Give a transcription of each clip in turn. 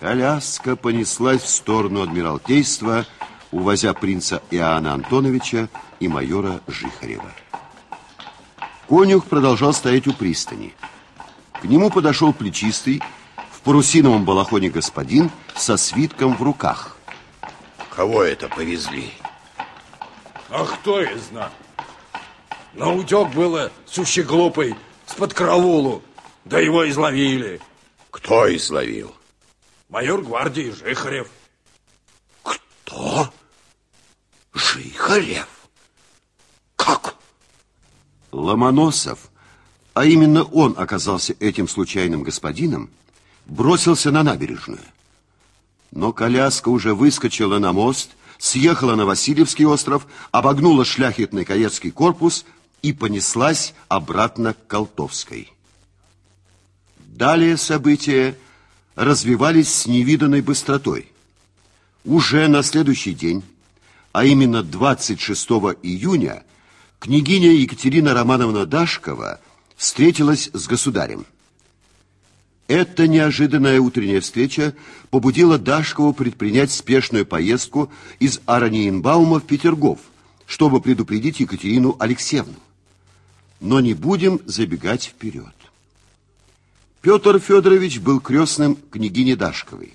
Коляска понеслась в сторону Адмиралтейства, увозя принца Иоанна Антоновича и майора Жихарева. Конюх продолжал стоять у пристани. К нему подошел плечистый, в парусиновом балахоне господин со свитком в руках. Кого это повезли? А кто из знает? На утек было сущий глупый с-под караулу, да его изловили. Кто изловил? Майор гвардии Жихарев. Кто? Жихарев? Как? Ломоносов, а именно он оказался этим случайным господином, бросился на набережную. Но коляска уже выскочила на мост, съехала на Васильевский остров, обогнула шляхетный каецкий корпус и понеслась обратно к Колтовской. Далее события развивались с невиданной быстротой. Уже на следующий день, а именно 26 июня, княгиня Екатерина Романовна Дашкова встретилась с государем. Эта неожиданная утренняя встреча побудила Дашкову предпринять спешную поездку из Араньенбаума в Петергоф, чтобы предупредить Екатерину Алексеевну. Но не будем забегать вперед. Петр Федорович был крестным княгини Дашковой,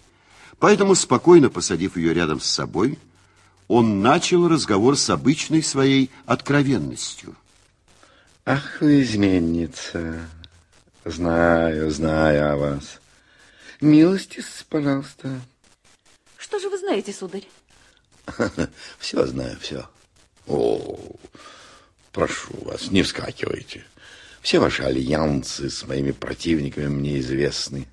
поэтому, спокойно посадив ее рядом с собой, он начал разговор с обычной своей откровенностью. Ах, вы изменница, Знаю, знаю о вас. Милостись, пожалуйста. Что же вы знаете, сударь? Все знаю, все. О, прошу вас, не вскакивайте. Все ваши альянсы с моими противниками мне известны.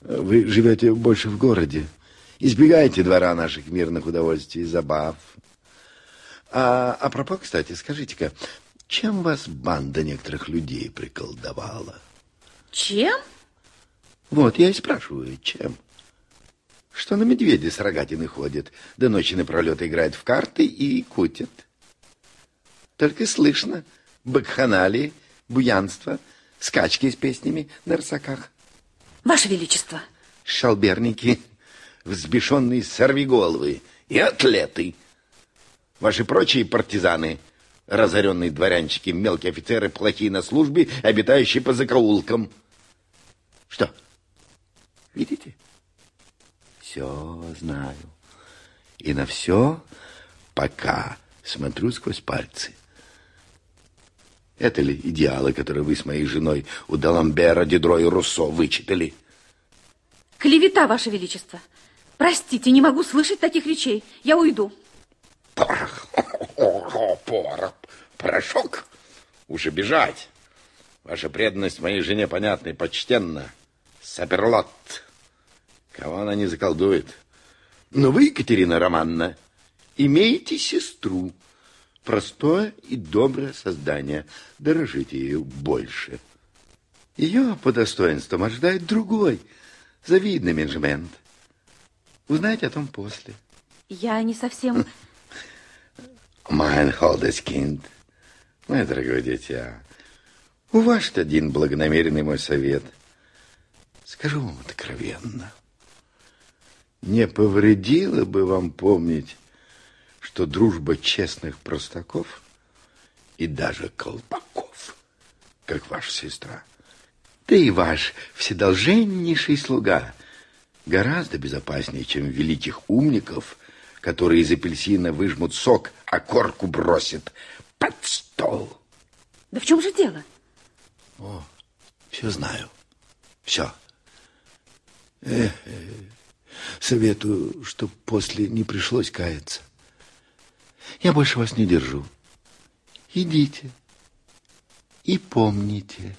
Вы живете больше в городе. Избегайте двора наших мирных удовольствий и забав. А, а пропos, кстати, скажите-ка, чем вас банда некоторых людей приколдовала? Чем? Вот, я и спрашиваю, чем? Что на медведи с рогатины ходит, да ночи напролет играет в карты и кутит. Только слышно бакханалии, буянство, скачки с песнями на рысаках. Ваше Величество. Шалберники, взбешенные сорвиголовы и атлеты. Ваши прочие партизаны — разоренные дворянчики, мелкие офицеры, плохие на службе, обитающие по закоулкам. Что? Видите? Все знаю. И на все пока смотрю сквозь пальцы. Это ли идеалы, которые вы с моей женой у Даламбера, Дидро и Руссо вычитали? Клевета, Ваше Величество. Простите, не могу слышать таких речей. Я уйду. Порох. О, порох. Порошок. Уже бежать. Ваша преданность моей жене понятна и почтенна. Саперлот. Кого она не заколдует. Но вы, Екатерина Романна, имеете сестру. Простое и доброе создание. Дорожите ее больше. Ее по достоинствам ожидает другой, завидный менеджмент. Узнаете о том после. Я не совсем... Mein Холдескинд. Мое дорогое дитя, уважьте один благонамеренный мой совет. Скажу вам откровенно. Не повредило бы вам помнить, что дружба честных простаков и даже колпаков, как ваша сестра, да и ваш вседолженнейший слуга, гораздо безопаснее, чем великих умников, которые из апельсина выжмут сок, а корку бросят под стол. Да в чем же дело? О, все знаю. Все. Эх, советую, чтобы после не пришлось каяться. Я больше вас не держу. Идите и помните.